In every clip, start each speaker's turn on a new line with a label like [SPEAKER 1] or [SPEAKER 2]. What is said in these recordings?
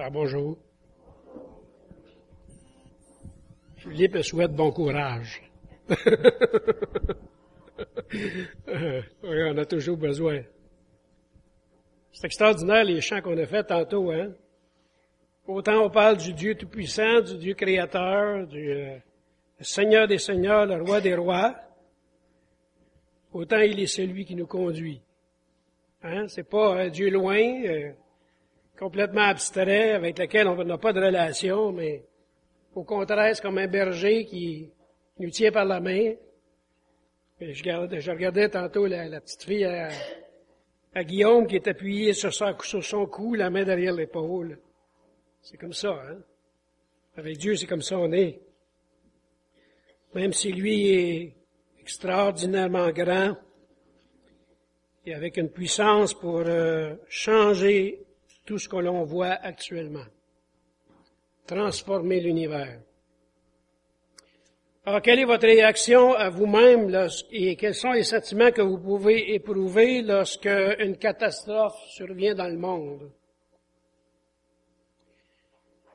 [SPEAKER 1] Ah, bonjour. Philippe souhaite bon courage. oui, on a toujours besoin. C'est extraordinaire les chants qu'on a fait tantôt, hein? Autant on parle du Dieu Tout-Puissant, du Dieu Créateur, du euh, Seigneur des Seigneurs, le Roi des Rois, autant il est celui qui nous conduit. Hein? C'est pas un Dieu loin, euh, complètement abstrait, avec lequel on n'a pas de relation, mais au contraire, c'est comme un berger qui nous tient par la main. je, regardais, tantôt la, petite fille à, Guillaume qui est appuyée sur, son cou, la main derrière l'épaule. C'est comme ça, hein? Avec Dieu, c'est comme ça on est. Même si lui est extraordinairement grand et avec une puissance pour euh, changer tout ce que l'on voit actuellement. Transformer l'univers. Alors, quelle est votre réaction à vous-même et quels sont les sentiments que vous pouvez éprouver lorsque une catastrophe survient dans le monde?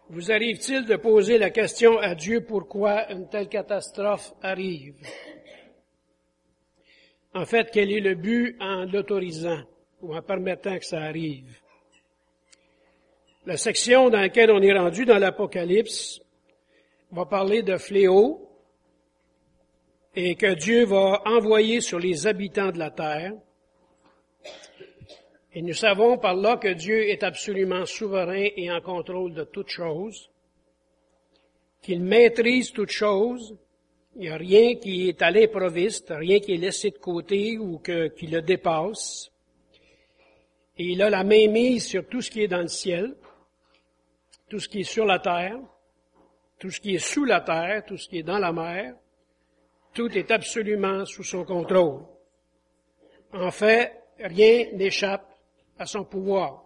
[SPEAKER 1] Vous arrive-t-il de poser la question à Dieu pourquoi une telle catastrophe arrive? En fait, quel est le but en l'autorisant ou en permettant que ça arrive? La section dans laquelle on est rendu dans l'Apocalypse va parler de fléau et que Dieu va envoyer sur les habitants de la terre. Et nous savons par là que Dieu est absolument souverain et en contrôle de toutes choses, qu'il maîtrise toutes choses, il n'y a rien qui est à l'improviste, rien qui est laissé de côté ou qui le dépasse. Et il a la main mise sur tout ce qui est dans le ciel, tout ce qui est sur la terre, tout ce qui est sous la terre, tout ce qui est dans la mer. Tout est absolument sous son contrôle. En fait, rien n'échappe à son pouvoir.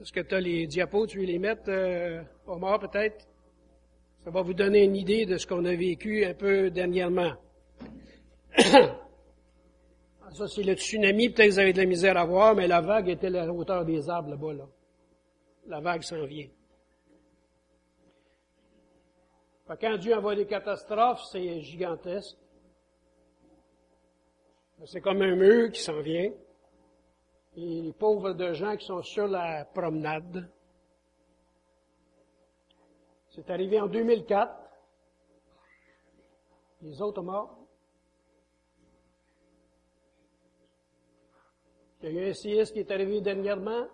[SPEAKER 1] Est-ce que tu as les diapos, tu veux les mettre euh, mort peut-être? Ça va vous donner une idée de ce qu'on a vécu un peu dernièrement. Ça, c'est le tsunami, peut-être que vous avez de la misère à voir, mais la vague était à la hauteur des arbres là-bas. Là. La vague s'en vient. Quand Dieu envoie des catastrophes, c'est gigantesque. C'est comme un mur qui s'en vient et les pauvres de gens qui sont sur la promenade. C'est arrivé en 2004. Les autres morts. Il y a eu un séisme qui est arrivé dernièrement.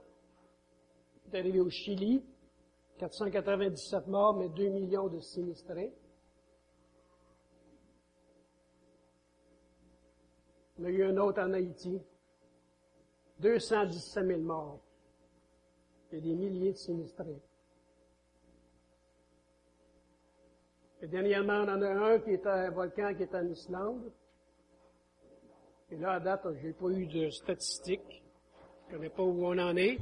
[SPEAKER 1] Il est arrivé au Chili. 497 morts, mais 2 millions de sinistrés. Il y a eu un autre en Haïti. 217 000 morts et des milliers de sinistrés. Et dernièrement, on en a un qui est un volcan qui est en Islande. Et là, à date, je n'ai pas eu de statistiques. Je ne connais pas où on en est.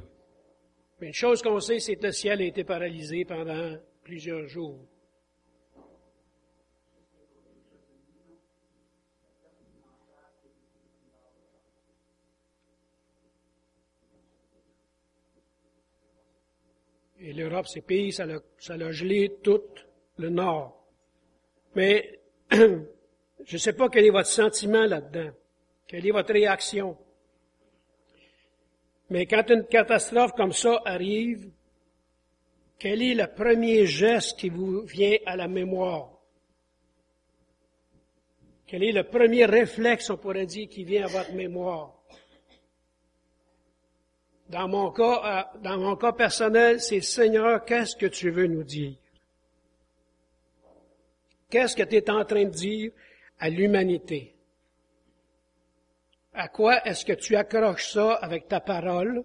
[SPEAKER 1] Mais une chose qu'on sait, c'est que le ciel a été paralysé pendant plusieurs jours. Et l'Europe, ces pays, ça l'a, gelé tout le nord. Mais je ne sais pas quel est votre sentiment là-dedans. Quelle est votre réaction? Mais quand une catastrophe comme ça arrive, quel est le premier geste qui vous vient à la mémoire? Quel est le premier réflexe, on pourrait dire, qui vient à votre mémoire? Dans mon cas, euh, dans mon cas personnel, c'est Seigneur, qu'est-ce que tu veux nous dire? Qu'est-ce que tu es en train de dire à l'humanité? À quoi est-ce que tu accroches ça avec ta parole?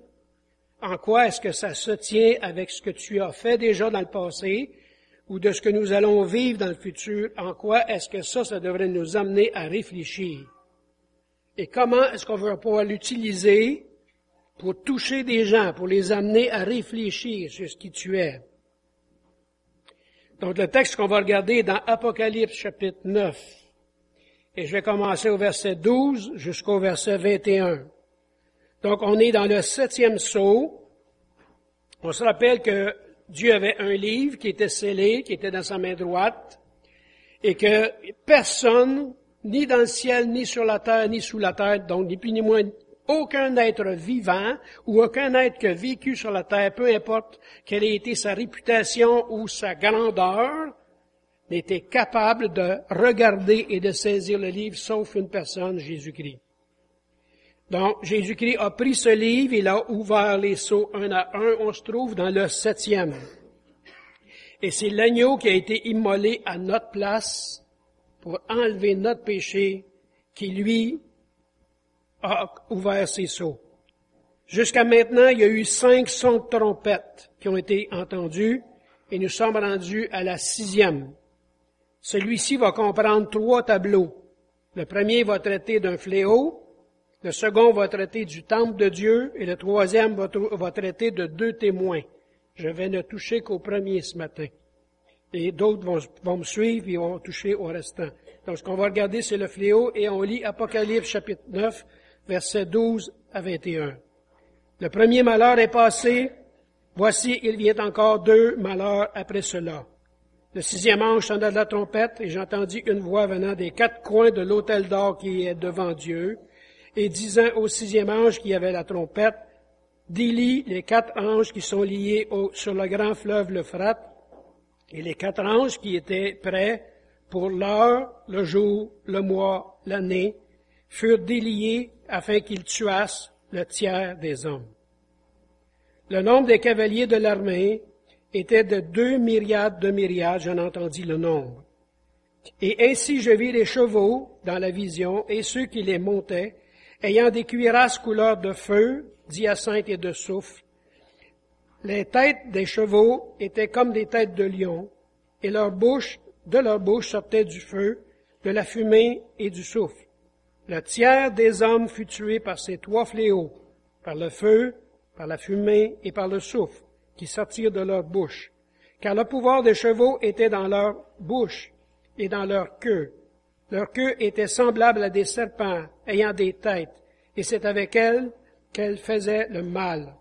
[SPEAKER 1] En quoi est-ce que ça se tient avec ce que tu as fait déjà dans le passé ou de ce que nous allons vivre dans le futur? En quoi est-ce que ça, ça devrait nous amener à réfléchir? Et comment est-ce qu'on va pouvoir l'utiliser pour toucher des gens, pour les amener à réfléchir sur ce qui tu es? Donc le texte qu'on va regarder est dans Apocalypse chapitre 9. Et je vais commencer au verset 12 jusqu'au verset 21. Donc on est dans le septième saut. On se rappelle que Dieu avait un livre qui était scellé, qui était dans sa main droite, et que personne, ni dans le ciel, ni sur la terre, ni sous la terre, donc ni plus ni moins aucun être vivant ou aucun être qui a vécu sur la terre, peu importe quelle ait été sa réputation ou sa grandeur, n'était capable de regarder et de saisir le livre sauf une personne, Jésus-Christ. Donc, Jésus-Christ a pris ce livre, il a ouvert les seaux un à un, on se trouve dans le septième. Et c'est l'agneau qui a été immolé à notre place pour enlever notre péché, qui lui a ouvert ses seaux. Jusqu'à maintenant, il y a eu cinq sons de trompette qui ont été entendus et nous sommes rendus à la sixième. Celui-ci va comprendre trois tableaux. Le premier va traiter d'un fléau, le second va traiter du temple de Dieu et le troisième va, traiter de deux témoins. Je vais ne toucher qu'au premier ce matin. Et d'autres vont, vont, me suivre et vont toucher au restant. Donc ce qu'on va regarder, c'est le fléau et on lit Apocalypse chapitre 9, versets 12 à 21. Le premier malheur est passé, voici il vient encore deux malheurs après cela. Le sixième ange sonna de la trompette, et j'entendis une voix venant des quatre coins de l'autel d'or qui est devant Dieu, et disant au sixième ange qui avait la trompette, délie les quatre anges qui sont liés sur le grand fleuve l'Euphrate, et les quatre anges qui étaient prêts pour l'heure, le jour, le mois, l'année, furent déliés afin qu'ils tuassent le tiers des hommes. Le nombre des cavaliers de l'armée était de deux myriades de myriades, j'en entendis le nombre. Et ainsi je vis les chevaux dans la vision et ceux qui les montaient, ayant des cuirasses couleur de feu, d'hyacinthe et de soufre. Les têtes des chevaux étaient comme des têtes de lions, et leur bouche, de leur bouche sortait du feu, de la fumée et du soufre. Le tiers des hommes fut tué par ces trois fléaux, par le feu, par la fumée et par le souffle qui sortirent de leur bouche. Car le pouvoir des chevaux était dans leur bouche et dans leur queue. Leur queue était semblable à des serpents ayant des têtes, et c'est avec elles qu'elles faisaient le mal.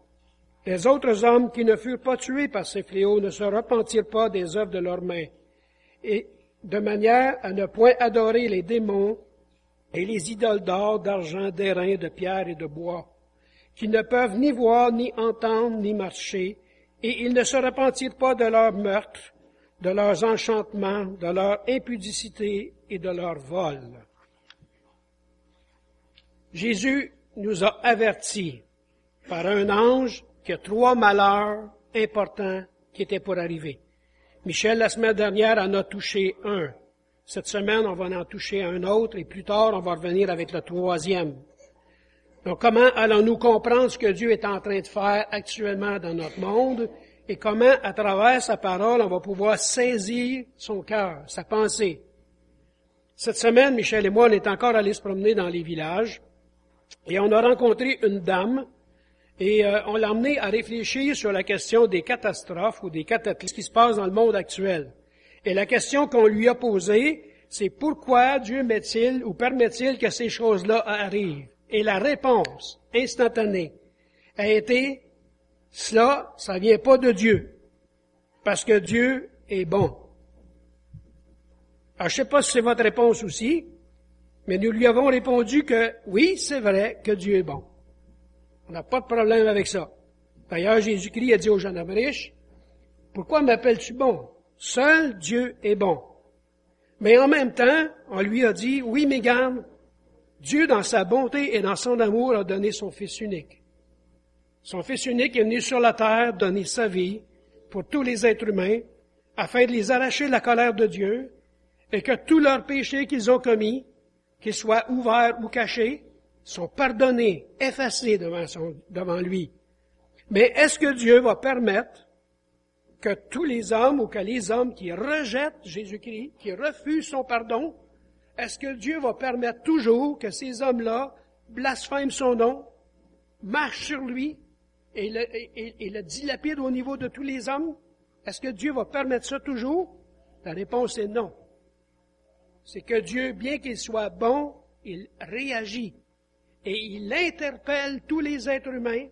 [SPEAKER 1] Les autres hommes qui ne furent pas tués par ces fléaux ne se repentirent pas des œuvres de leurs mains, et de manière à ne point adorer les démons et les idoles d'or, d'argent, d'airain, de pierre et de bois, qui ne peuvent ni voir, ni entendre, ni marcher, et ils ne se repentirent pas de leur meurtre, de leurs enchantements, de leur impudicité et de leur vol. Jésus nous a avertis par un ange qu'il y a trois malheurs importants qui étaient pour arriver. Michel, la semaine dernière, en a touché un. Cette semaine, on va en toucher un autre et plus tard, on va revenir avec le troisième. Donc, comment allons-nous comprendre ce que Dieu est en train de faire actuellement dans notre monde? Et comment, à travers sa parole, on va pouvoir saisir son cœur, sa pensée? Cette semaine, Michel et moi, on est encore allés se promener dans les villages et on a rencontré une dame et euh, on l'a amenée à réfléchir sur la question des catastrophes ou des cataclysmes qui se passent dans le monde actuel. Et la question qu'on lui a posée, c'est pourquoi Dieu met-il ou permet-il que ces choses-là arrivent? Et la réponse instantanée a été, cela, ça vient pas de Dieu, parce que Dieu est bon. Alors, je sais pas si c'est votre réponse aussi, mais nous lui avons répondu que oui, c'est vrai que Dieu est bon. On n'a pas de problème avec ça. D'ailleurs, Jésus-Christ a dit aux jeunes hommes riches, pourquoi m'appelles-tu bon? Seul Dieu est bon. Mais en même temps, on lui a dit, oui, mais garde, Dieu, dans sa bonté et dans son amour, a donné son Fils unique. Son Fils unique est venu sur la terre donner sa vie pour tous les êtres humains, afin de les arracher de la colère de Dieu, et que tous leurs péchés qu'ils ont commis, qu'ils soient ouverts ou cachés, sont pardonnés, effacés devant, lui. Mais est-ce que Dieu va permettre que tous les hommes ou que les hommes qui rejettent Jésus-Christ, qui refusent son pardon, est-ce que Dieu va permettre toujours que ces hommes-là blasphèment son nom, marchent sur lui et le, dilapident au niveau de tous les hommes? Est-ce que Dieu va permettre ça toujours? La réponse est non. C'est que Dieu, bien qu'il soit bon, il réagit et il interpelle tous les êtres humains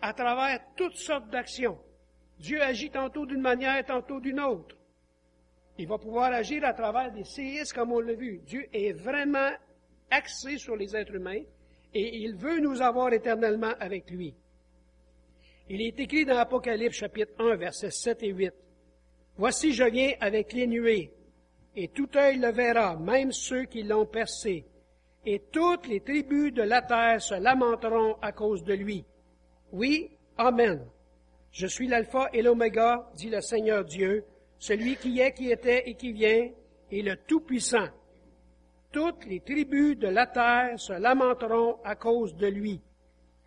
[SPEAKER 1] à travers toutes sortes d'actions Dieu agit tantôt d'une manière, tantôt d'une autre. Il va pouvoir agir à travers des séismes comme on l'a vu. Dieu est vraiment axé sur les êtres humains et il veut nous avoir éternellement avec lui. Il est écrit dans Apocalypse chapitre 1, versets 7 et 8. Voici je viens avec les nuées, et tout œil le verra, même ceux qui l'ont percé, et toutes les tribus de la terre se lamenteront à cause de lui. Oui, Amen. Je suis l'alpha et l'oméga, dit le Seigneur Dieu, celui qui est, qui était et qui vient, et le Tout-Puissant. Toutes les tribus de la terre se lamenteront à cause de lui.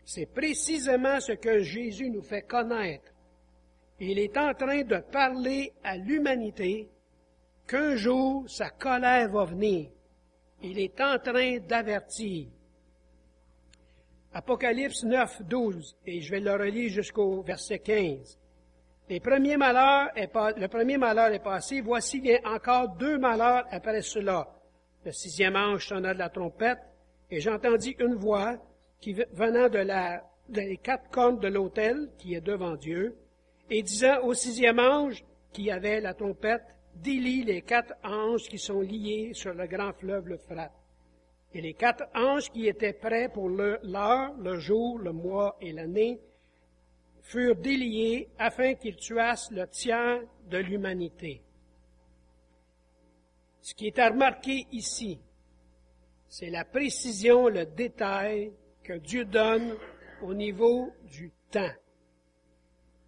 [SPEAKER 1] C'est précisément ce que Jésus nous fait connaître. Il est en train de parler à l'humanité qu'un jour sa colère va venir. Il est en train d'avertir. Apocalypse 9, 12, et je vais le relire jusqu'au verset 15. Le premier malheur est passé, voici vient encore deux malheurs après cela. Le sixième ange sonna de la trompette, et j'entendis une voix qui venant de la, des quatre cornes de l'autel qui est devant Dieu, et disant au sixième ange qui avait la trompette, délie les quatre anges qui sont liés sur le grand fleuve l'Euphrate. Et les quatre anges qui étaient prêts pour l'heure, le, jour, le mois et l'année furent déliés afin qu'ils tuassent le tiers de l'humanité. Ce qui est à remarquer ici, c'est la précision, le détail que Dieu donne au niveau du temps.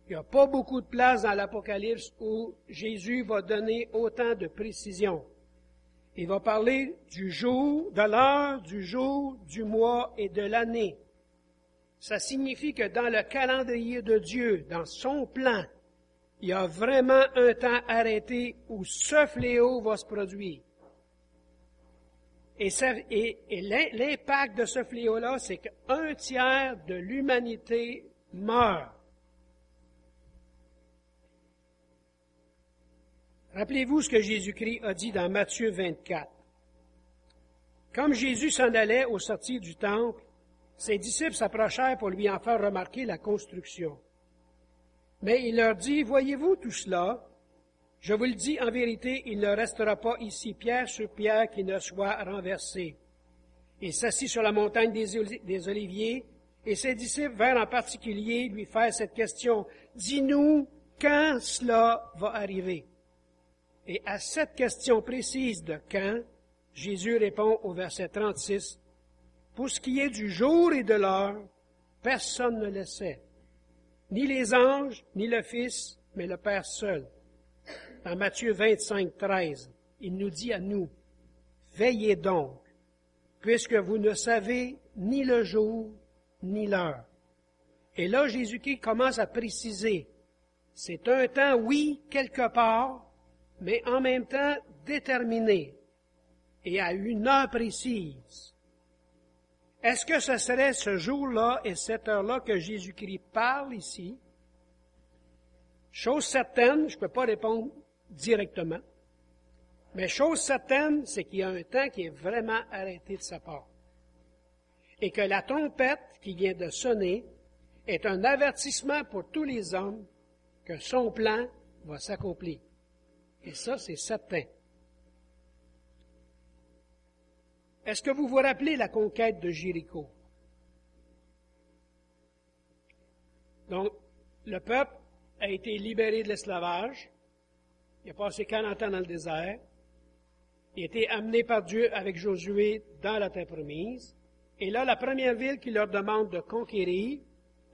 [SPEAKER 1] Il n'y a pas beaucoup de place dans l'Apocalypse où Jésus va donner autant de précision. Il va parler du jour, de l'heure, du jour, du mois et de l'année. Ça signifie que dans le calendrier de Dieu, dans son plan, il y a vraiment un temps arrêté où ce fléau va se produire. Et, l'impact de ce fléau-là, c'est qu'un tiers de l'humanité meurt. Rappelez-vous ce que Jésus-Christ a dit dans Matthieu 24. Comme Jésus s'en allait au sortir du temple, ses disciples s'approchèrent pour lui en faire remarquer la construction. Mais il leur dit, Voyez-vous tout cela? Je vous le dis en vérité, il ne restera pas ici pierre sur pierre qui ne soit renversé. Il s'assit sur la montagne des, Oliviers, et ses disciples vinrent en particulier lui faire cette question. Dis-nous quand cela va arriver. Et à cette question précise de quand, Jésus répond au verset 36, Pour ce qui est du jour et de l'heure, personne ne le sait, ni les anges, ni le Fils, mais le Père seul. Dans Matthieu 25, 13, il nous dit à nous, Veillez donc, puisque vous ne savez ni le jour ni l'heure. Et là, Jésus-Christ commence à préciser, c'est un temps, oui, quelque part, mais en même temps déterminé et à une heure précise. Est-ce que ce serait ce jour-là et cette heure-là que Jésus-Christ parle ici? Chose certaine, je ne peux pas répondre directement. Mais chose certaine, c'est qu'il y a un temps qui est vraiment arrêté de sa part. Et que la trompette qui vient de sonner est un avertissement pour tous les hommes que son plan va s'accomplir. Et ça, c'est certain. Est-ce que vous vous rappelez la conquête de Jéricho? Donc, le peuple a été libéré de l'esclavage. Il a passé 40 ans dans le désert. Il a été amené par Dieu avec Josué dans la terre promise. Et là, la première ville qu'il leur demande de conquérir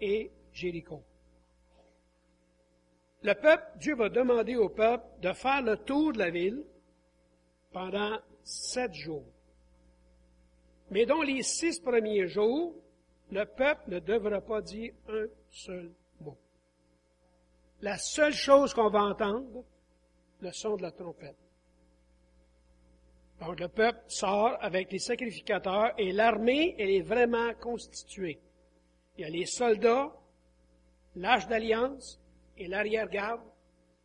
[SPEAKER 1] est Jéricho. Le peuple, Dieu va demander au peuple de faire le tour de la ville pendant sept jours. Mais dans les six premiers jours, le peuple ne devra pas dire un seul mot. La seule chose qu'on va entendre, le son de la trompette. Donc le peuple sort avec les sacrificateurs et l'armée, elle est vraiment constituée. Il y a les soldats, l'âge d'alliance et l'arrière-garde.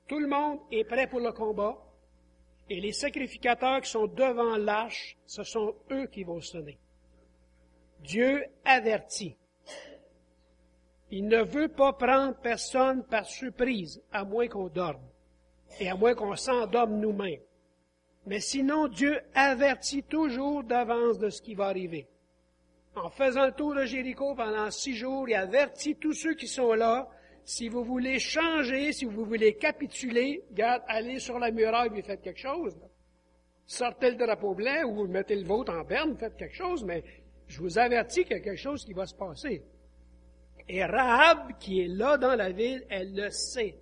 [SPEAKER 1] Tout le monde est prêt pour le combat. Et les sacrificateurs qui sont devant l'âge, ce sont eux qui vont sonner. Dieu avertit. Il ne veut pas prendre personne par surprise, à moins qu'on dorme, et à moins qu'on s'endorme nous-mêmes. Mais sinon, Dieu avertit toujours d'avance de ce qui va arriver. En faisant le tour de Jéricho pendant six jours, il avertit tous ceux qui sont là, si vous voulez changer, si vous voulez capituler, garde, allez sur la muraille et faites quelque chose. Sortez le drapeau blanc ou mettez le vôtre en berne, faites quelque chose, mais je vous avertis qu'il y a quelque chose qui va se passer. Et Rahab, qui est là dans la ville, elle le sait.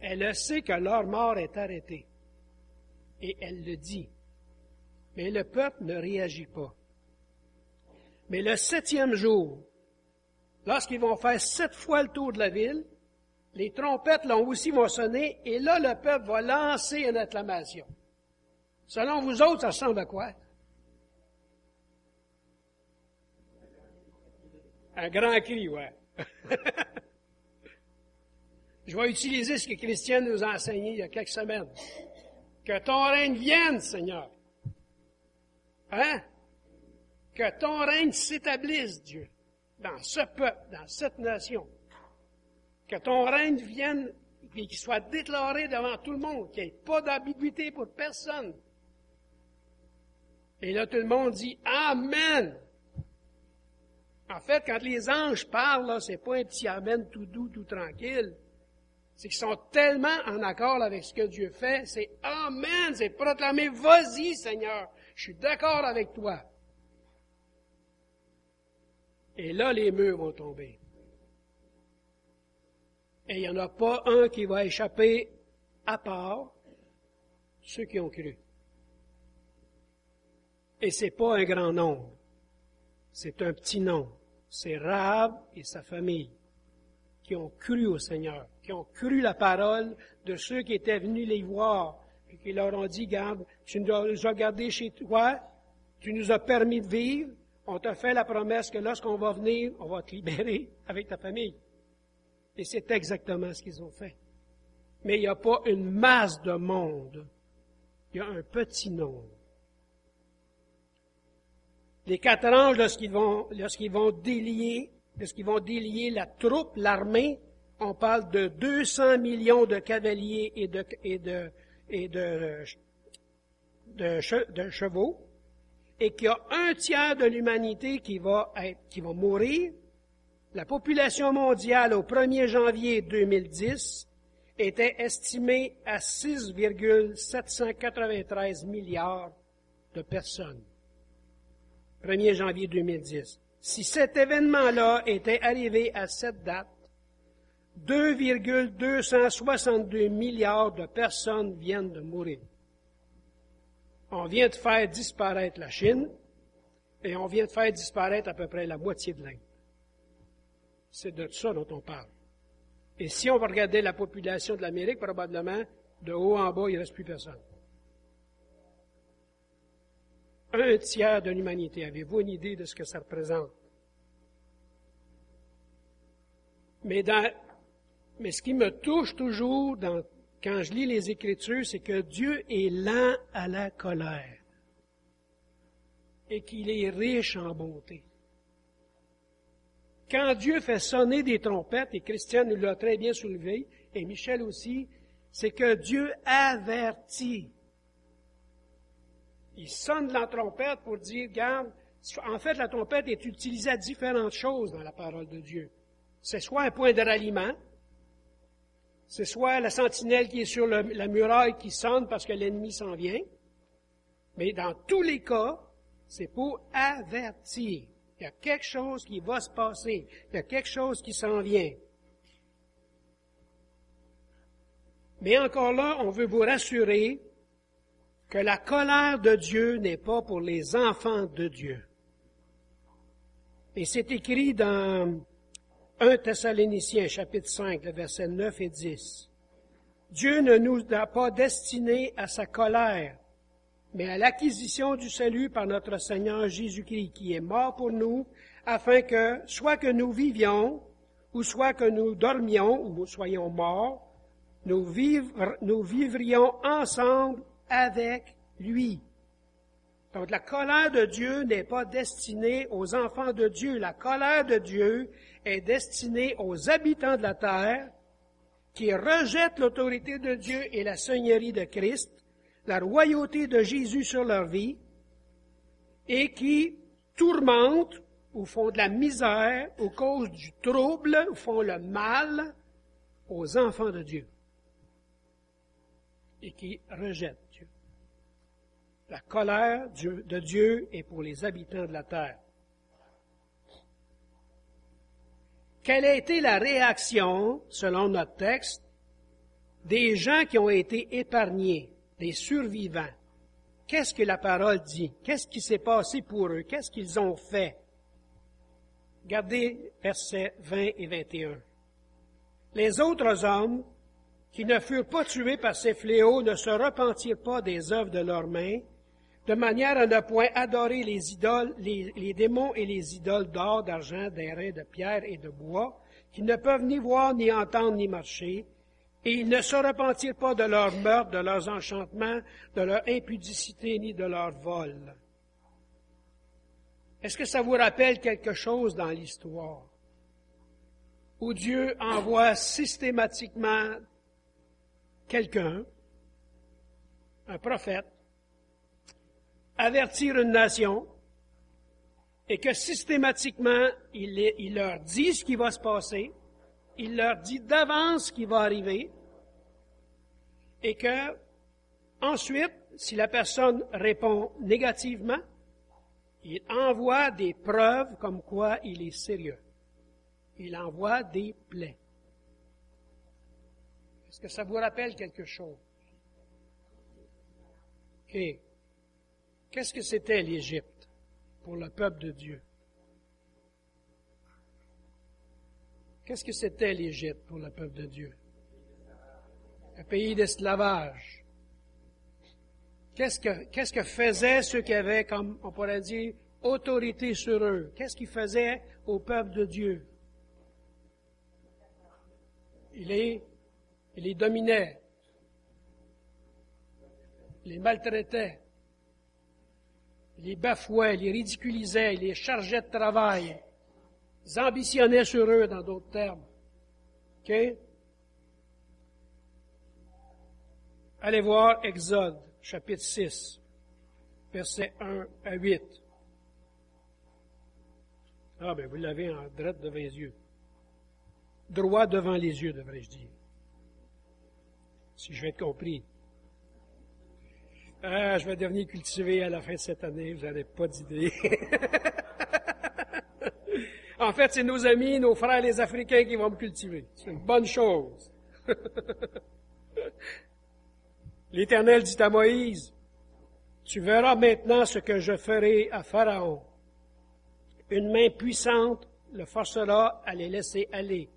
[SPEAKER 1] Elle le sait que leur mort est arrêtée. Et elle le dit. Mais le peuple ne réagit pas. Mais le septième jour, lorsqu'ils vont faire sept fois le tour de la ville, les trompettes là aussi vont sonner, et là le peuple va lancer une acclamation. Selon vous autres, ça ressemble à quoi? Un grand cri, ouais. Je vais utiliser ce que Christiane nous a enseigné il y a quelques semaines. Que ton règne vienne, Seigneur. Hein? Que ton règne s'établisse, Dieu, dans ce peuple, dans cette nation. Que ton règne vienne et qu'il soit déclaré devant tout le monde, qu'il n'y ait pas d'ambiguïté pour personne. Et là, tout le monde dit Amen. En fait, quand les anges parlent, c'est pas un petit Amen tout doux, tout tranquille. C'est qu'ils sont tellement en accord avec ce que Dieu fait. C'est Amen. C'est proclamer, vas-y, Seigneur. Je suis d'accord avec toi. Et là, les murs vont tomber. Et il n'y en a pas un qui va échapper à part ceux qui ont cru. Et c'est pas un grand nombre. C'est un petit nombre. C'est Rahab et sa famille qui ont cru au Seigneur, qui ont cru la parole de ceux qui étaient venus les voir, et qui leur ont dit, garde, tu nous as gardés chez toi, tu nous as permis de vivre, on t'a fait la promesse que lorsqu'on va venir, on va te libérer avec ta famille. Et c'est exactement ce qu'ils ont fait. Mais il n'y a pas une masse de monde. Il y a un petit nombre. Les quatre anges, lorsqu'ils vont, lorsqu'ils vont délier, lorsqu'ils vont délier la troupe, l'armée, on parle de 200 millions de cavaliers et de, et de, et de, de chevaux et qu'il y a un tiers de l'humanité qui va être, qui va mourir, la population mondiale au 1er janvier 2010 était estimée à 6,793 milliards de personnes. 1er janvier 2010. Si cet événement-là était arrivé à cette date, 2,262 milliards de personnes viennent de mourir on vient de faire disparaître la Chine et on vient de faire disparaître à peu près la moitié de l'Inde. C'est de ça dont on parle. Et si on va regarder la population de l'Amérique, probablement, de haut en bas, il ne reste plus personne. Un tiers de l'humanité. Avez-vous une idée de ce que ça représente? Mais, dans, mais ce qui me touche toujours dans quand je lis les Écritures, c'est que Dieu est lent à la colère et qu'il est riche en bonté. Quand Dieu fait sonner des trompettes, et Christian nous l'a très bien soulevé, et Michel aussi, c'est que Dieu avertit. Il sonne la trompette pour dire, regarde, en fait, la trompette est utilisée à différentes choses dans la parole de Dieu. C'est soit un point de ralliement, c'est soit la sentinelle qui est sur la muraille qui sonne parce que l'ennemi s'en vient, mais dans tous les cas, c'est pour avertir. Il y a quelque chose qui va se passer. Il y a quelque chose qui s'en vient. Mais encore là, on veut vous rassurer que la colère de Dieu n'est pas pour les enfants de Dieu. Et c'est écrit dans 1 Thessaloniciens chapitre 5, le verset 9 et 10. Dieu ne nous a pas destinés à sa colère, mais à l'acquisition du salut par notre Seigneur Jésus-Christ, qui est mort pour nous, afin que, soit que nous vivions, ou soit que nous dormions, ou soyons morts, nous, nous vivrions ensemble avec lui. Donc la colère de Dieu n'est pas destinée aux enfants de Dieu. La colère de Dieu est destinée aux habitants de la terre qui rejettent l'autorité de Dieu et la seigneurie de Christ, la royauté de Jésus sur leur vie, et qui tourmentent ou font de la misère ou cause du trouble ou font le mal aux enfants de Dieu et qui rejettent. La colère de Dieu est pour les habitants de la terre. Quelle a été la réaction, selon notre texte, des gens qui ont été épargnés, des survivants? Qu'est-ce que la parole dit? Qu'est-ce qui s'est passé pour eux? Qu'est-ce qu'ils ont fait? Regardez versets 20 et 21. Les autres hommes qui ne furent pas tués par ces fléaux ne se repentirent pas des œuvres de leurs mains, de manière à ne point adorer les idoles, les, démons et les idoles d'or, d'argent, d'airain, de pierre et de bois, qui ne peuvent ni voir, ni entendre, ni marcher, et ils ne se repentirent pas de leur meurtre, de leurs enchantements, de leur impudicité, ni de leur vol. Est-ce que ça vous rappelle quelque chose dans l'histoire où Dieu envoie systématiquement quelqu'un, un prophète, avertir une nation et que systématiquement, il, leur dit ce qui va se passer, il leur dit d'avance ce qui va arriver, et que ensuite, si la personne répond négativement, il envoie des preuves comme quoi il est sérieux. Il envoie des plaies. Est-ce que ça vous rappelle quelque chose? OK. Qu'est-ce que c'était l'Égypte pour le peuple de Dieu? Qu'est-ce que c'était l'Égypte pour le peuple de Dieu? Un pays d'esclavage. Qu'est-ce que, qu'est-ce que faisaient ceux qui avaient, comme on pourrait dire, autorité sur eux? Qu'est-ce qu'ils faisaient au peuple de Dieu? Il les, il les dominait. Il les maltraitait les bafouait, les ridiculisait, les chargeait de travail. Ils ambitionnaient sur eux, dans d'autres termes. OK? Allez voir Exode, chapitre 6, versets 1 à 8. Ah, ben, vous l'avez en droit devant les yeux. Droit devant les yeux, devrais-je dire. Si je vais être compris. Ah, je vais devenir cultivé à la fin de cette année, vous n'avez pas d'idée. en fait, c'est nos amis, nos frères les Africains qui vont me cultiver. C'est une bonne chose. L'Éternel dit à Moïse, tu verras maintenant ce que je ferai à Pharaon. Une main puissante le forcera à les laisser aller.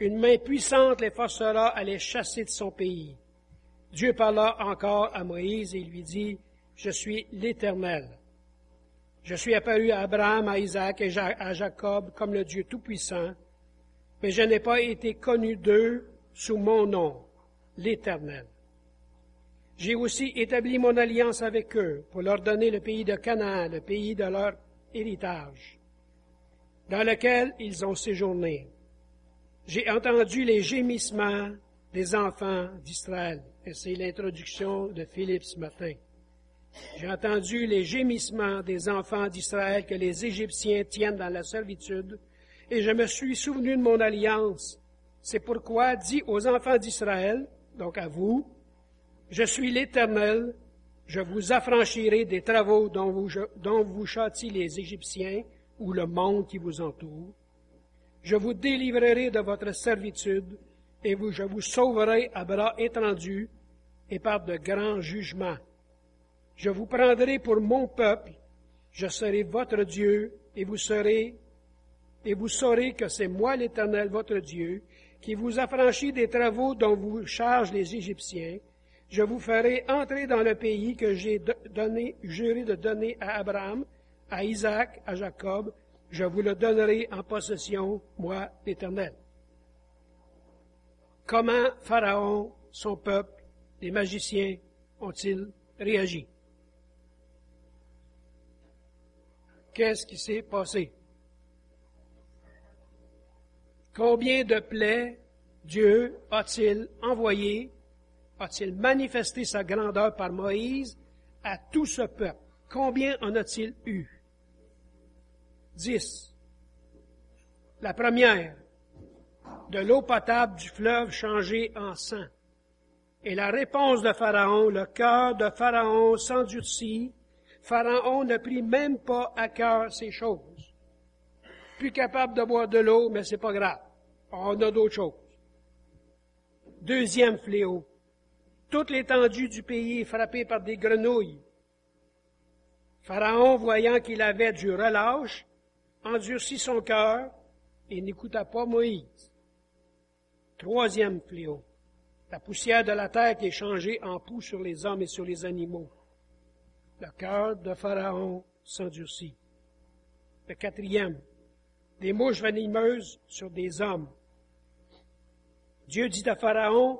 [SPEAKER 1] Une main puissante les forcera à les chasser de son pays. Dieu parla encore à Moïse et lui dit, Je suis l'Éternel. Je suis apparu à Abraham, à Isaac et à Jacob comme le Dieu Tout-Puissant, mais je n'ai pas été connu d'eux sous mon nom, l'Éternel. J'ai aussi établi mon alliance avec eux pour leur donner le pays de Canaan, le pays de leur héritage, dans lequel ils ont séjourné. J'ai entendu les gémissements des enfants d'Israël c'est l'introduction de Philippe ce matin. J'ai entendu les gémissements des enfants d'Israël que les Égyptiens tiennent dans la servitude, et je me suis souvenu de mon alliance. C'est pourquoi dit aux enfants d'Israël, donc à vous, je suis l'Éternel, je vous affranchirai des travaux dont vous, dont les Égyptiens ou le monde qui vous entoure. Je vous délivrerai de votre servitude et vous, je vous sauverai à bras étendus et par de grands jugements. Je vous prendrai pour mon peuple, je serai votre Dieu, et vous serez, et vous saurez que c'est moi l'Éternel, votre Dieu, qui vous affranchit des travaux dont vous chargent les Égyptiens. Je vous ferai entrer dans le pays que j'ai donné, juré de donner à Abraham, à Isaac, à Jacob. Je vous le donnerai en possession, moi l'Éternel. Comment Pharaon, son peuple, les magiciens ont-ils réagi? Qu'est-ce qui s'est passé? Combien de plaies Dieu a-t-il envoyé, a-t-il manifesté sa grandeur par Moïse à tout ce peuple? Combien en a-t-il eu? Dix. La première, de l'eau potable du fleuve changée en sang. Et la réponse de Pharaon, le cœur de Pharaon s'endurcit. Pharaon ne prit même pas à cœur ces choses. Plus capable de boire de l'eau, mais c'est pas grave. On a d'autres choses. Deuxième fléau. Toute l'étendue du pays est frappée par des grenouilles. Pharaon, voyant qu'il avait du relâche, endurcit son cœur et n'écouta pas Moïse. Troisième fléau. La poussière de la terre qui est changée en poux sur les hommes et sur les animaux. Le cœur de Pharaon s'endurcit. Le quatrième. Des mouches venimeuses sur des hommes. Dieu dit à Pharaon,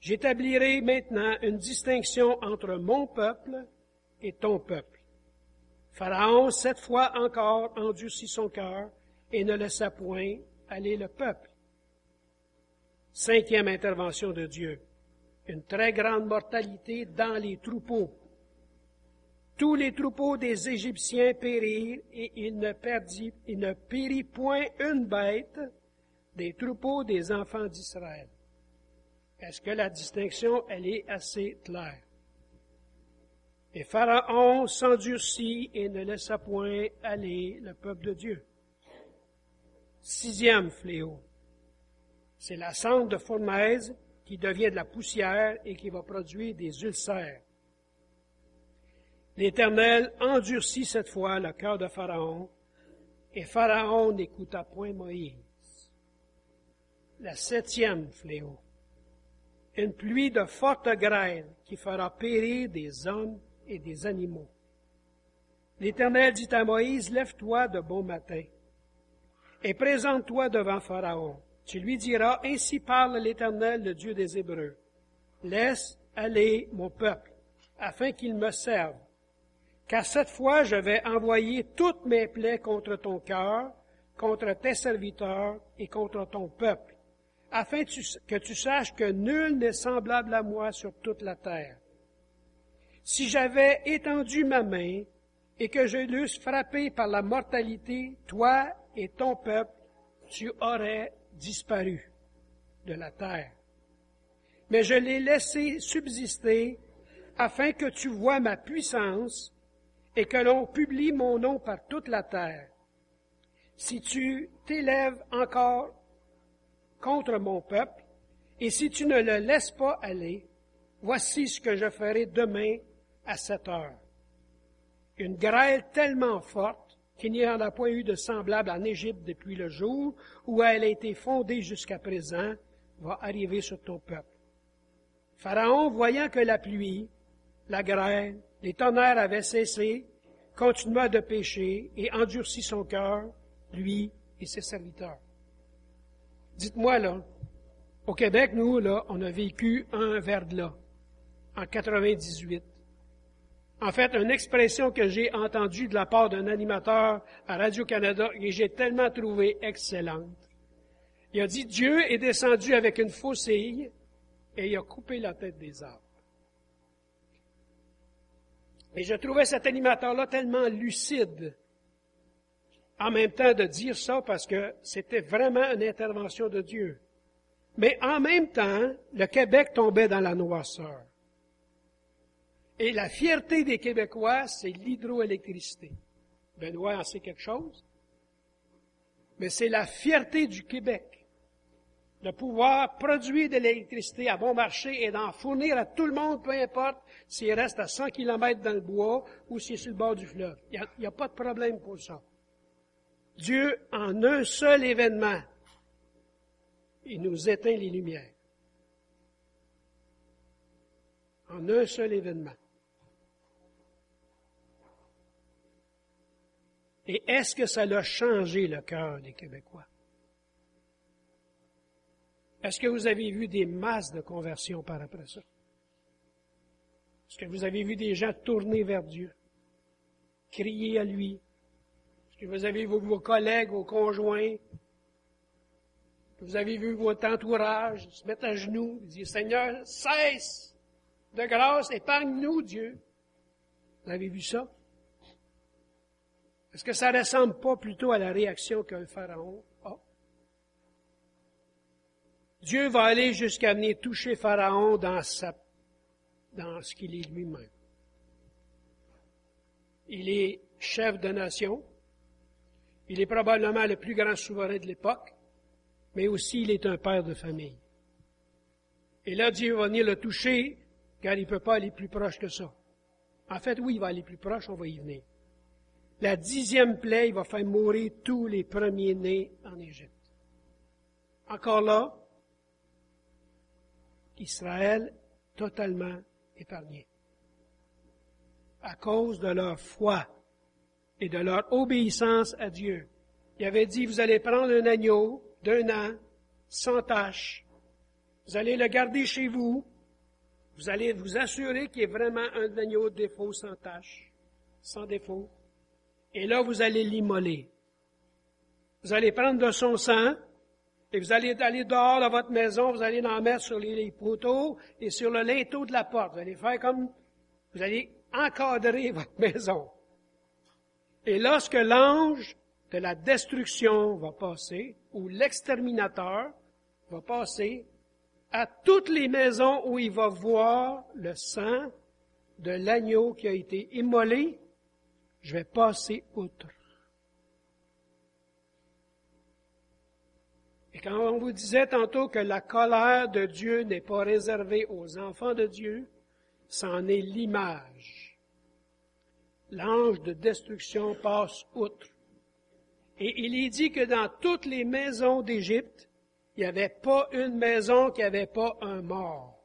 [SPEAKER 1] J'établirai maintenant une distinction entre mon peuple et ton peuple. Pharaon, cette fois encore, endurcit son cœur et ne laissa point aller le peuple. Cinquième intervention de Dieu. Une très grande mortalité dans les troupeaux. Tous les troupeaux des Égyptiens périrent et il ne, perdit, il ne périt point une bête des troupeaux des enfants d'Israël. Est-ce que la distinction, elle est assez claire? Et Pharaon s'endurcit et ne laissa point aller le peuple de Dieu. Sixième fléau. C'est la cendre de fournaise qui devient de la poussière et qui va produire des ulcères. L'Éternel endurcit cette fois le cœur de Pharaon, et Pharaon n'écouta point Moïse. La septième fléau. Une pluie de forte grêle qui fera périr des hommes et des animaux. L'Éternel dit à Moïse, Lève-toi de bon matin et présente-toi devant Pharaon tu lui diras, Ainsi parle l'Éternel, le Dieu des Hébreux. Laisse aller mon peuple, afin qu'il me serve. Car cette fois je vais envoyer toutes mes plaies contre ton cœur, contre tes serviteurs et contre ton peuple, afin que tu saches que nul n'est semblable à moi sur toute la terre. Si j'avais étendu ma main et que je l'eusse frappé par la mortalité, toi et ton peuple, tu aurais disparu de la terre. Mais je l'ai laissé subsister afin que tu vois ma puissance et que l'on publie mon nom par toute la terre. Si tu t'élèves encore contre mon peuple, et si tu ne le laisses pas aller, voici ce que je ferai demain à cette heure. Une grêle tellement forte qu'il n'y en a point eu de semblable en Égypte depuis le jour où elle a été fondée jusqu'à présent, va arriver sur ton peuple. Pharaon, voyant que la pluie, la grêle, les tonnerres avaient cessé, continua de pécher et endurcit son cœur, lui et ses serviteurs. Dites-moi là, au Québec, nous, là, on a vécu un verglas en 98. En fait, une expression que j'ai entendue de la part d'un animateur à Radio-Canada et j'ai tellement trouvé excellente. Il a dit, Dieu est descendu avec une faucille et il a coupé la tête des arbres. Et je trouvais cet animateur-là tellement lucide en même temps de dire ça parce que c'était vraiment une intervention de Dieu. Mais en même temps, le Québec tombait dans la noirceur. Et la fierté des Québécois, c'est l'hydroélectricité. Benoît en sait quelque chose? Mais c'est la fierté du Québec de pouvoir produire de l'électricité à bon marché et d'en fournir à tout le monde, peu importe s'il reste à 100 km dans le bois ou s'il est sur le bord du fleuve. Il n'y a, a pas de problème pour ça. Dieu, en un seul événement, il nous éteint les lumières. En un seul événement. Et est-ce que ça l'a changé le cœur des Québécois? Est-ce que vous avez vu des masses de conversion par après ça? Est-ce que vous avez vu des gens tourner vers Dieu, crier à lui, Est-ce que vous avez vu vos collègues, vos conjoints? Vous avez vu votre entourage se mettre à genoux et dire, Seigneur, cesse de grâce, épargne-nous, Dieu. Vous avez vu ça? Est-ce que ça ne ressemble pas plutôt à la réaction qu'un pharaon a? Dieu va aller jusqu'à venir toucher Pharaon dans, sa, dans ce qu'il est lui-même. Il est chef de nation. Il est probablement le plus grand souverain de l'époque, mais aussi il est un père de famille. Et là, Dieu va venir le toucher, car il ne peut pas aller plus proche que ça. En fait, oui, il va aller plus proche, on va y venir. La dixième plaie, il va faire mourir tous les premiers-nés en Égypte. Encore là, Israël totalement épargné. À cause de leur foi et de leur obéissance à Dieu. Il avait dit, vous allez prendre un agneau d'un an, sans tache. Vous allez le garder chez vous. Vous allez vous assurer qu'il ait vraiment un agneau de défaut sans tache, sans défaut. Et là, vous allez l'immoler. Vous allez prendre de son sang, et vous allez aller dehors de votre maison, vous allez en mettre sur les, poteaux et sur le linteau de la porte. Vous allez faire comme, vous allez encadrer votre maison. Et lorsque l'ange de la destruction va passer, ou l'exterminateur va passer, à toutes les maisons où il va voir le sang de l'agneau qui a été immolé, je vais passer outre. Et quand on vous disait tantôt que la colère de Dieu n'est pas réservée aux enfants de Dieu, c'en est l'image. L'ange de destruction passe outre. Et il est dit que dans toutes les maisons d'Égypte, il n'y avait pas une maison qui n'avait pas un mort.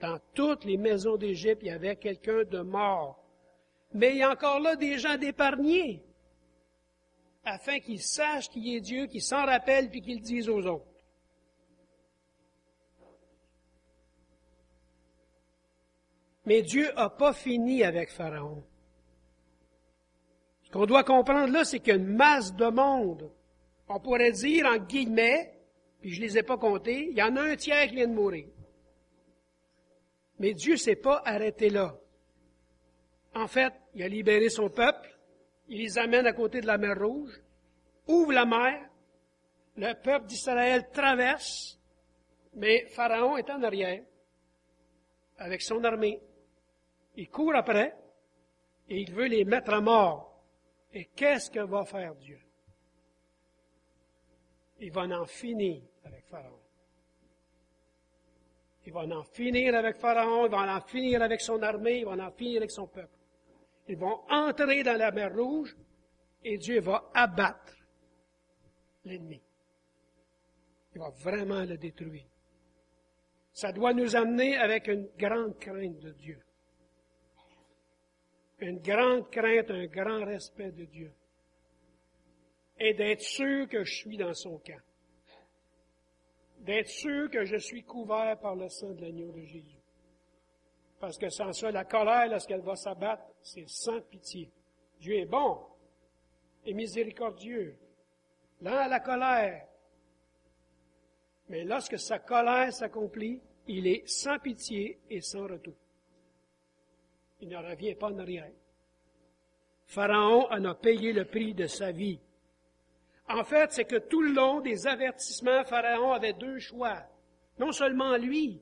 [SPEAKER 1] Dans toutes les maisons d'Égypte, il y avait quelqu'un de mort. Mais il y a encore là des gens d'épargnés, afin qu'ils sachent qui est Dieu, qu'ils s'en rappellent, puis qu'ils le disent aux autres. Mais Dieu n'a pas fini avec Pharaon. Ce qu'on doit comprendre là, c'est qu'il masse de monde. On pourrait dire, en guillemets, puis je ne les ai pas comptés, il y en a un tiers qui vient de mourir. Mais Dieu ne s'est pas arrêté là. En fait, il a libéré son peuple, il les amène à côté de la mer Rouge, ouvre la mer, le peuple d'Israël traverse, mais Pharaon est en arrière, avec son armée. Il court après, et il veut les mettre à mort. Et qu'est-ce que va faire Dieu? Il va en finir avec Pharaon. Il va en finir avec Pharaon, il va en finir avec son armée, il va en finir avec son peuple. Ils vont entrer dans la mer Rouge et Dieu va abattre l'ennemi. Il va vraiment le détruire. Ça doit nous amener avec une grande crainte de Dieu. Une grande crainte, un grand respect de Dieu. Et d'être sûr que je suis dans son camp. D'être sûr que je suis couvert par le sang de l'agneau de Jésus. Parce que sans ça, la colère, lorsqu'elle va s'abattre, c'est sans pitié. Dieu est bon et miséricordieux, lent à la colère. Mais lorsque sa colère s'accomplit, il est sans pitié et sans retour. Il ne revient pas en arrière. Pharaon en a payé le prix de sa vie. En fait, c'est que tout le long des avertissements, Pharaon avait deux choix. Non seulement lui,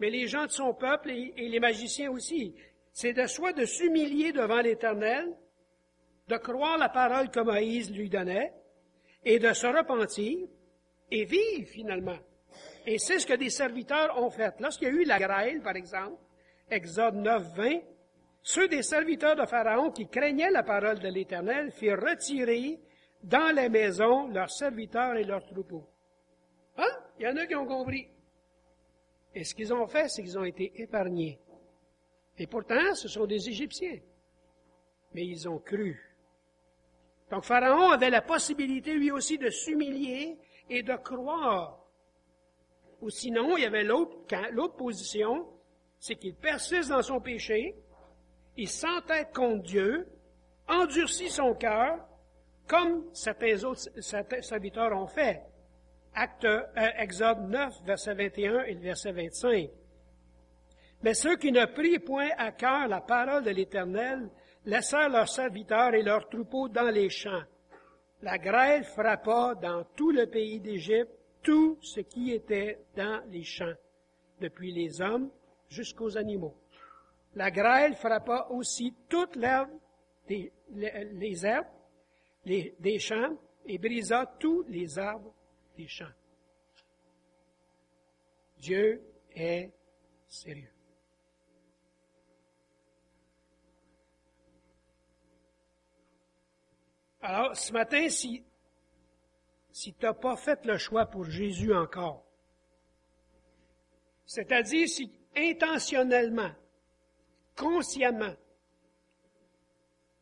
[SPEAKER 1] mais les gens de son peuple et, les magiciens aussi. C'est de soit de s'humilier devant l'Éternel, de croire la parole que Moïse lui donnait, et de se repentir, et vivre finalement. Et c'est ce que des serviteurs ont fait. Lorsqu'il y a eu la grêle, par exemple, Exode 9, 20, ceux des serviteurs de Pharaon qui craignaient la parole de l'Éternel firent retirer dans les maisons leurs serviteurs et leurs troupeaux. Hein? Il y en a qui ont compris. Et ce qu'ils ont fait, c'est qu'ils ont été épargnés. Et pourtant, ce sont des Égyptiens. Mais ils ont cru. Donc Pharaon avait la possibilité lui aussi de s'humilier et de croire. Ou sinon, il y avait l'autre, position, c'est qu'il persiste dans son péché, il s'entête contre Dieu, endurci son cœur, comme certains autres serviteurs ont fait. Acte, euh, Exode 9, verset 21 et verset 25. Mais ceux qui ne prient point à cœur la parole de l'Éternel laissèrent leurs serviteurs et leurs troupeaux dans les champs. La grêle frappa dans tout le pays d'Égypte tout ce qui était dans les champs, depuis les hommes jusqu'aux animaux. La grêle frappa aussi toute l'herbe, les, herbes des champs et brisa tous les arbres des champs. Dieu est sérieux. Alors, ce matin, si, si tu n'as pas fait le choix pour Jésus encore, c'est-à-dire si intentionnellement, consciemment,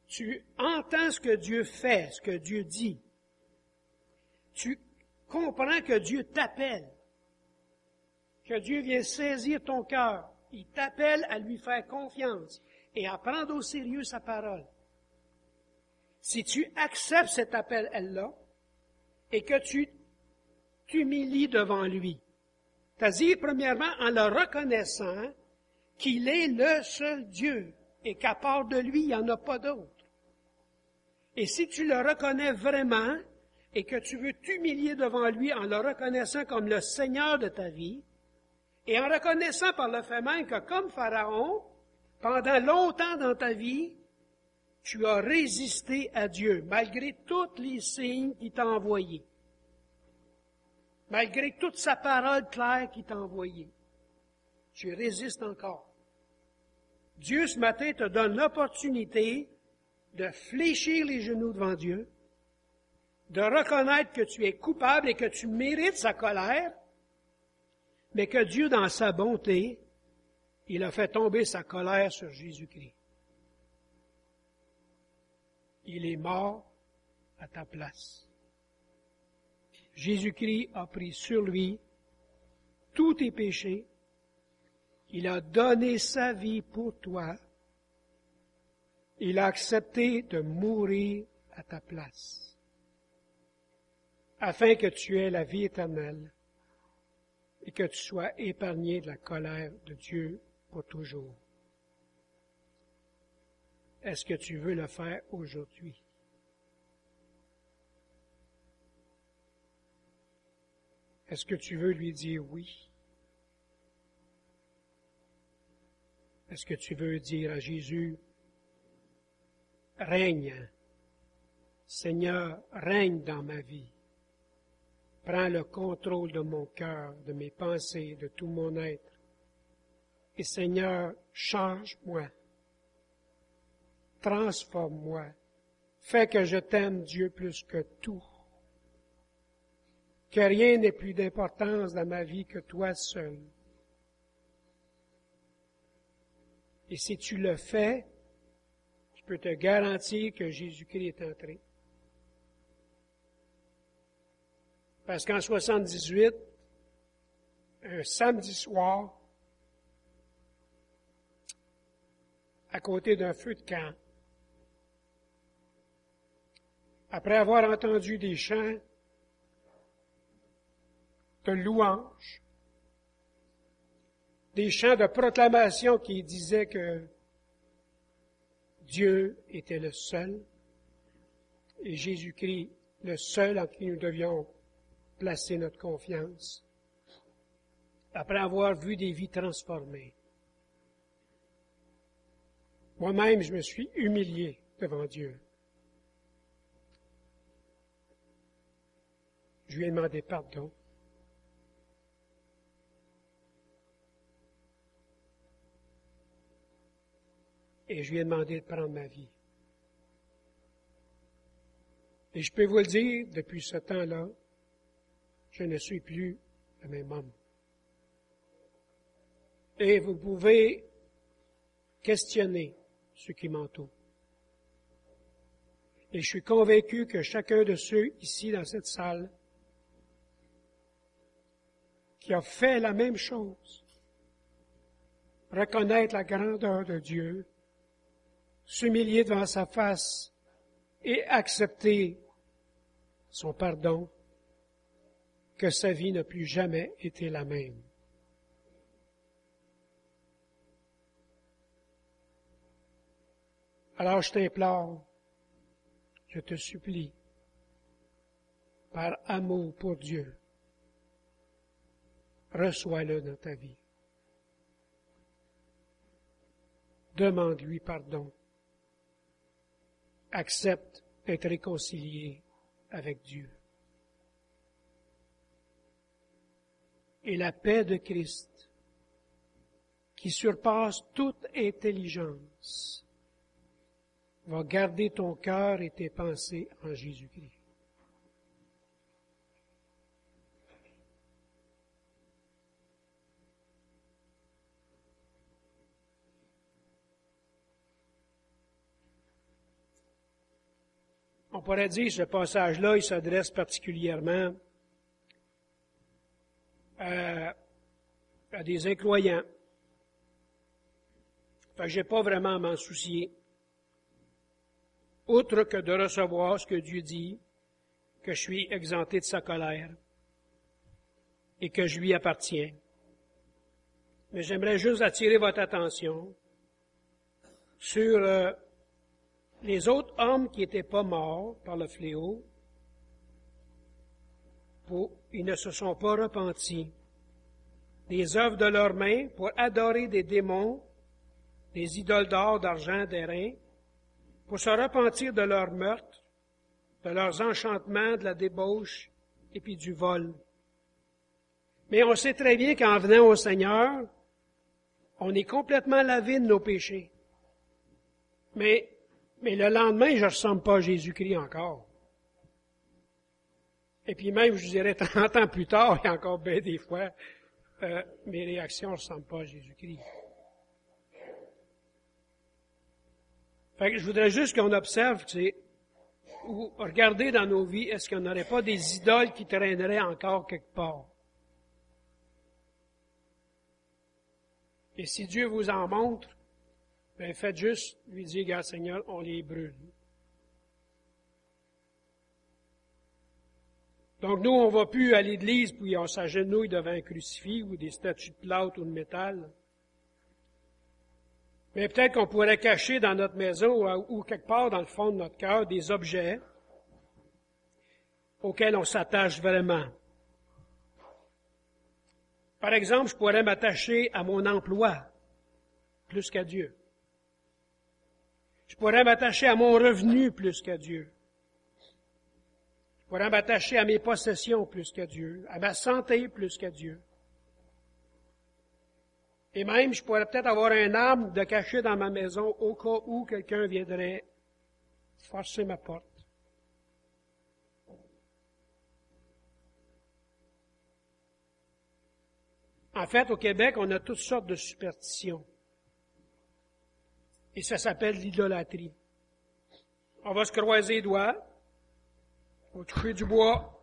[SPEAKER 1] tu entends ce que Dieu fait, ce que Dieu dit, tu comprends que Dieu t'appelle, que Dieu vient saisir ton cœur, il t'appelle à lui faire confiance et à prendre au sérieux sa parole. Si tu acceptes cet appel-là et que tu t'humilies devant lui, c'est-à-dire, premièrement, en le reconnaissant qu'il est le seul Dieu et qu'à part de lui, il n'y en a pas d'autre. Et si tu le reconnais vraiment et que tu veux t'humilier devant lui en le reconnaissant comme le Seigneur de ta vie, et en reconnaissant par le fait même que comme Pharaon, pendant longtemps dans ta vie, tu as résisté à Dieu malgré tous les signes qu'il t'a envoyés, malgré toute sa parole claire qu'il t'a envoyée. Tu résistes encore. Dieu ce matin te donne l'opportunité de fléchir les genoux devant Dieu, de reconnaître que tu es coupable et que tu mérites sa colère, mais que Dieu, dans sa bonté, il a fait tomber sa colère sur Jésus-Christ il est mort à ta place. Jésus-Christ a pris sur lui tous tes péchés. Il a donné sa vie pour toi. Il a accepté de mourir à ta place, afin que tu aies la vie éternelle et que tu sois épargné de la colère de Dieu pour toujours. Est-ce que tu veux le faire aujourd'hui? Est-ce que tu veux lui dire oui? Est-ce que tu veux dire à Jésus, règne, Seigneur, règne dans ma vie. Prends le contrôle de mon cœur, de mes pensées, de tout mon être. Et Seigneur, change-moi transforme-moi. Fais que je t'aime, Dieu, plus que tout. Que rien n'ait plus d'importance dans ma vie que toi seul. Et si tu le fais, je peux te garantir que Jésus-Christ est entré. Parce qu'en 78, un samedi soir, à côté d'un feu de camp, après avoir entendu des chants de louanges, des chants de proclamation qui disaient que Dieu était le seul et Jésus-Christ le seul en qui nous devions placer notre confiance. Après avoir vu des vies transformées, moi-même, je me suis humilié devant Dieu. Je lui ai demandé pardon. Et je lui ai demandé de prendre ma vie. Et je peux vous le dire, depuis ce temps-là, je ne suis plus le même homme. Et vous pouvez questionner ce qui m'entoure. Et je suis convaincu que chacun de ceux ici dans cette salle qui a fait la même chose. Reconnaître la grandeur de Dieu, s'humilier devant sa face et accepter son pardon, que sa vie n'a plus jamais été la même. Alors je t'implore, je te supplie, par amour pour Dieu, reçois-le dans ta vie. Demande-lui pardon. Accepte d'être réconcilié avec Dieu. Et la paix de Christ, qui surpasse toute intelligence, va garder ton cœur et tes pensées en Jésus-Christ. On pourrait dire ce passage-là, il s'adresse particulièrement à, des incroyants. Fait que j'ai pas vraiment à m'en soucier. Outre que de recevoir ce que Dieu dit, que je suis exempté de sa colère et que je lui appartiens. Mais j'aimerais juste attirer votre attention sur euh, les autres hommes qui n'étaient pas morts par le fléau, ils ne se sont pas repentis des œuvres de leurs mains pour adorer des démons, des idoles d'or, d'argent, d'airain, pour se repentir de leurs meurtres, de leurs enchantements, de la débauche et puis du vol. Mais on sait très bien qu'en venant au Seigneur, on est complètement lavé de nos péchés. Mais mais le lendemain, je ne ressemble pas à Jésus-Christ encore. Et puis même, je dirais, 30 ans plus tard, a encore bien des fois, euh, mes réactions ne ressemblent pas à Jésus-Christ. Fait que je voudrais juste qu'on observe, ou regarder dans nos vies, est-ce qu'il n'y aurait pas des idoles qui traîneraient encore quelque part? Et si Dieu vous en montre, ben, faites juste lui dire, regarde Seigneur, on les brûle. Donc nous, on va plus à l'église puis on s'agenouille devant un crucifix ou des statues de plâtre ou de métal. Mais peut-être qu'on pourrait cacher dans notre maison ou, quelque part dans le fond de notre cœur des objets auxquels on s'attache vraiment. Par exemple, je pourrais m'attacher à mon emploi plus qu'à Dieu. Je pourrais m'attacher à mon revenu plus qu'à Dieu. Je pourrais m'attacher à mes possessions plus qu'à Dieu, à ma santé plus qu'à Dieu. Et même, je pourrais peut-être avoir un arme de cacher dans ma maison au cas où quelqu'un viendrait forcer ma porte. En fait, au Québec, on a toutes sortes de superstitions. Et ça s'appelle l'idolâtrie. On va se croiser les doigts, on va toucher du bois,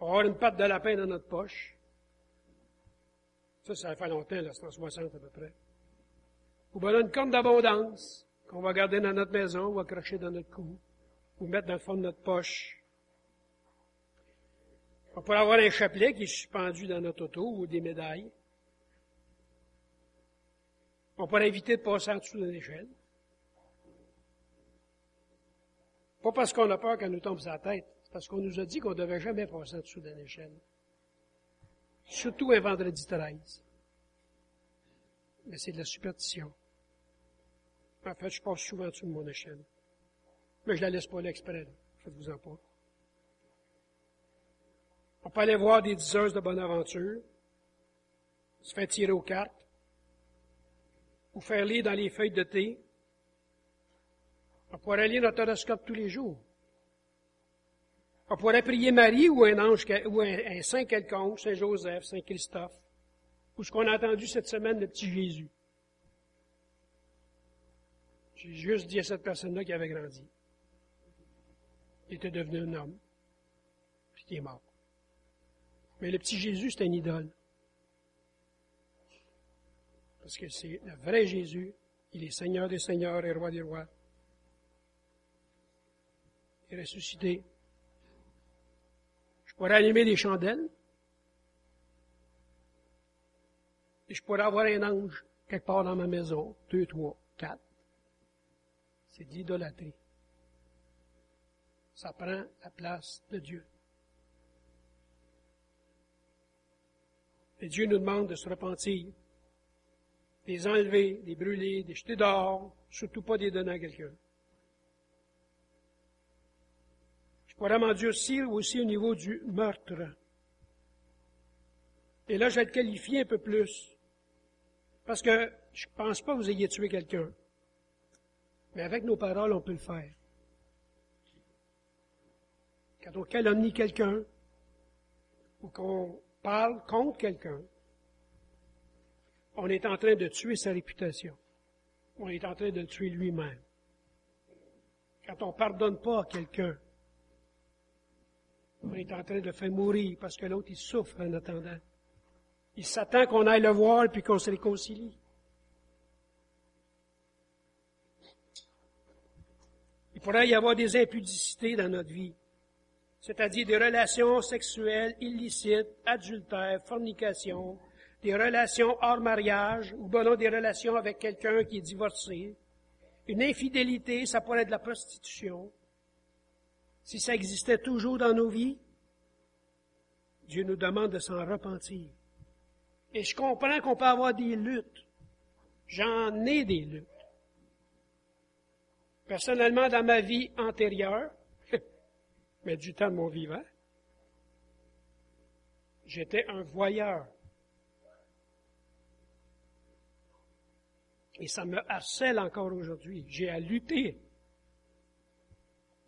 [SPEAKER 1] on va avoir une patte de lapin dans notre poche. Ça, ça fait longtemps, là, 160 à peu près. Ou bien une corne d'abondance qu'on va garder dans notre maison, on va cracher dans notre cou, ou mettre dans le fond de notre poche. On pourrait avoir un chapelet qui est suspendu dans notre auto ou des médailles. On pourrait éviter de passer en dessous de l'échelle. Pas parce qu'on a peur qu'elle nous tombe sur la tête, c'est parce qu'on nous a dit qu'on ne devait jamais passer en dessous d'une échelle. Surtout un vendredi 13. Mais c'est de la superstition. En fait, je passe souvent en dessous de mon échelle. Mais je la laisse pas l'exprès, Faites-vous en pas. On peut aller voir des diseuses de bonne aventure, se faire tirer aux cartes, ou faire lire dans les feuilles de thé. On pourrait lire notre horoscope tous les jours. On pourrait prier Marie ou un ange, ou un, saint quelconque, Saint Joseph, Saint Christophe, ou ce qu'on a entendu cette semaine, le petit Jésus. J'ai juste dit à cette personne-là qui avait grandi. Il était devenu un homme, puis il est mort. Mais le petit Jésus, c'est un idole. Parce que c'est le vrai Jésus. Il est Seigneur des Seigneurs et Roi des Rois. est ressuscité. Je pourrais allumer des chandelles. Et je pourrais avoir un ange quelque part dans ma maison, deux, trois, quatre. C'est de. Ça prend la place de Dieu. Et Dieu nous demande de se repentir, des enlever, des brûler, des jeter dehors, surtout pas des donner à quelqu'un. Je pourrais m'endurcir aussi au niveau du meurtre. Et là, je vais le qualifier un peu plus. Parce que je ne pense pas que vous ayez tué quelqu'un. Mais avec nos paroles, on peut le faire. Quand on calomnie quelqu'un, ou qu'on parle contre quelqu'un, on est en train de tuer sa réputation. On est en train de le tuer lui-même. Quand on ne pardonne pas à quelqu'un, on est en train de le faire mourir parce que l'autre, il souffre en attendant. Il s'attend qu'on aille le voir puis qu'on se réconcilie. Il pourrait y avoir des impudicités dans notre vie, c'est-à-dire des relations sexuelles illicites, adultères, fornication, des relations hors mariage, ou bon, des relations avec quelqu'un qui est divorcé. Une infidélité, ça pourrait être de la prostitution. Si ça existait toujours dans nos vies, Dieu nous demande de s'en repentir. Et je comprends qu'on peut avoir des luttes. J'en ai des luttes. Personnellement, dans ma vie antérieure, mais du temps de mon vivant, j'étais un voyeur. Et ça me harcèle encore aujourd'hui. J'ai à lutter.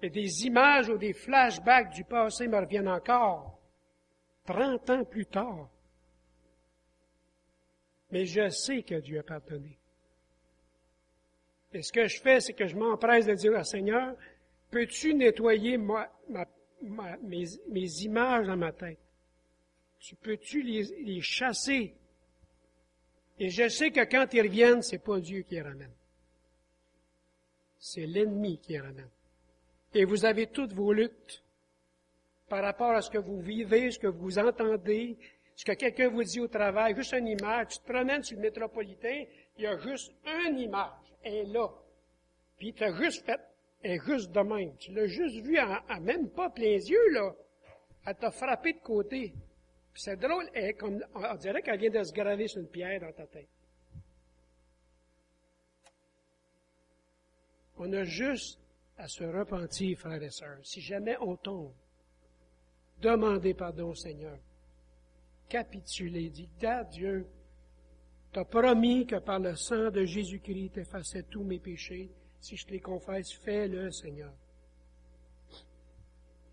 [SPEAKER 1] Et des images ou des flashbacks du passé me reviennent encore. Trente ans plus tard. Mais je sais que Dieu a pardonné. Et ce que je fais, c'est que je m'empresse de dire au Seigneur, peux-tu nettoyer mes, images dans ma tête? Tu peux-tu les chasser? Et je sais que quand ils reviennent, c'est pas Dieu qui les ramène. C'est l'ennemi qui les ramène. Et vous avez toutes vos luttes par rapport à ce que vous vivez, ce que vous entendez, ce que quelqu'un vous dit au travail, juste une image. Tu te promènes sur le métropolitain, il y a juste une image. Elle est là. Puis tu as juste fait, elle est juste de même. Tu l'as juste vu à, même pas plein yeux, là. Elle t'a frappé de côté c'est drôle, comme, on dirait qu'elle vient de se graver sur une pierre dans ta tête. On a juste à se repentir, frères et sœurs. Si jamais on tombe, demandez pardon au Seigneur. Capitulez, dites à Dieu, t'as promis que par le sang de Jésus-Christ t'effaçais tous mes péchés. Si je te les confesse, fais-le, Seigneur.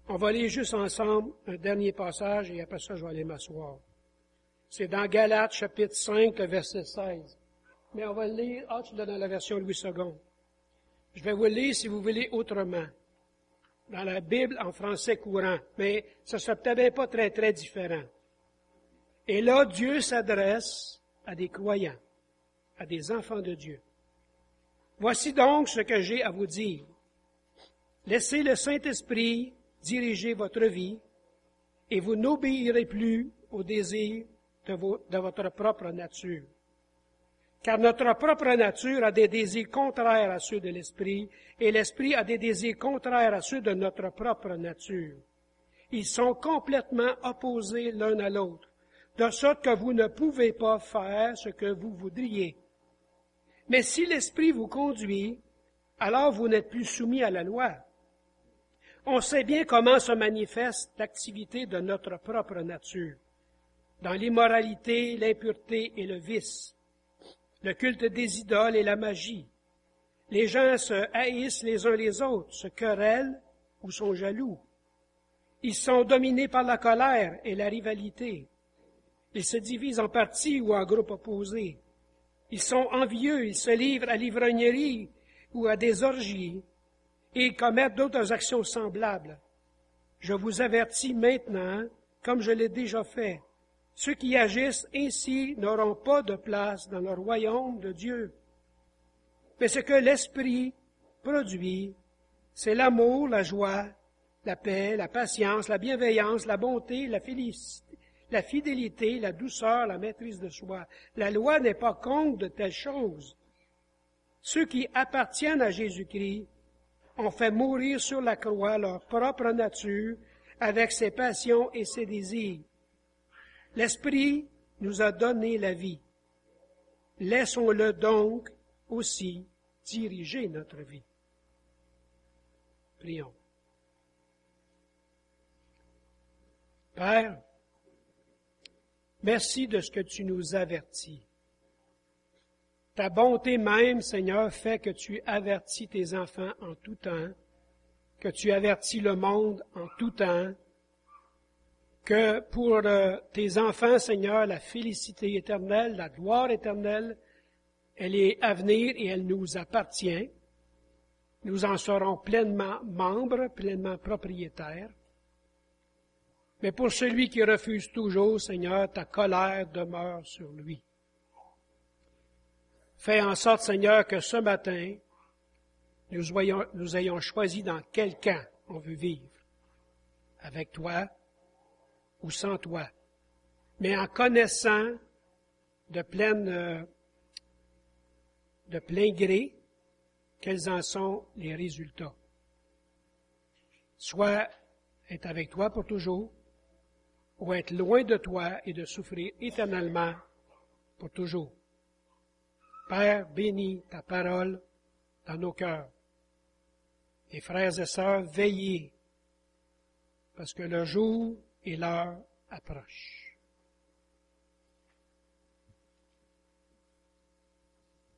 [SPEAKER 1] On va lire juste ensemble un dernier passage et après ça, je vais aller m'asseoir. C'est dans Galates, chapitre 5, le verset 16. Mais on va le lire, ah, tu l'as dans la version Louis II. Je vais vous le lire si vous voulez autrement. Dans la Bible en français courant, mais ça sera peut-être pas très, très différent. Et là, Dieu s'adresse à des croyants, à des enfants de Dieu. Voici donc ce que j'ai à vous dire. Laissez le Saint-Esprit dirigez votre vie et vous n'obéirez plus aux désirs de, de, votre propre nature. Car notre propre nature a des désirs contraires à ceux de l'esprit et l'esprit a des désirs contraires à ceux de notre propre nature. Ils sont complètement opposés l'un à l'autre, de sorte que vous ne pouvez pas faire ce que vous voudriez. Mais si l'esprit vous conduit, alors vous n'êtes plus soumis à la loi on sait bien comment se manifeste l'activité de notre propre nature, dans l'immoralité, l'impureté et le vice, le culte des idoles et la magie. Les gens se haïssent les uns les autres, se querellent ou sont jaloux. Ils sont dominés par la colère et la rivalité. Ils se divisent en partis ou en groupes opposés. Ils sont envieux, ils se livrent à l'ivrognerie ou à des orgies et commettre d'autres actions semblables. Je vous avertis maintenant, comme je l'ai déjà fait, ceux qui agissent ainsi n'auront pas de place dans le royaume de Dieu. Mais ce que l'Esprit produit, c'est l'amour, la joie, la paix, la patience, la bienveillance, la bonté, la la fidélité, la douceur, la maîtrise de soi. La loi n'est pas contre de telles choses. Ceux qui appartiennent à Jésus-Christ ont fait mourir sur la croix leur propre nature avec ses passions et ses désirs. L'Esprit nous a donné la vie. Laissons-le donc aussi diriger notre vie. Prions. Père, merci de ce que tu nous avertis. Ta bonté même, Seigneur, fait que tu avertis tes enfants en tout temps, que tu avertis le monde en tout temps, que pour euh, tes enfants, Seigneur, la félicité éternelle, la gloire éternelle, elle est à venir et elle nous appartient. Nous en serons pleinement membres, pleinement propriétaires. Mais pour celui qui refuse toujours, Seigneur, ta colère demeure sur lui. Fais en sorte, Seigneur, que ce matin, nous, ayons choisi dans quel camp on veut vivre. Avec toi ou sans toi. Mais en connaissant de pleine, euh, de plein gré quels en sont les résultats. Soit être avec toi pour toujours, ou être loin de toi et de souffrir éternellement pour toujours. Père, bénis ta parole dans nos cœurs. Et frères et sœurs, veillez, parce que le jour et l'heure approchent.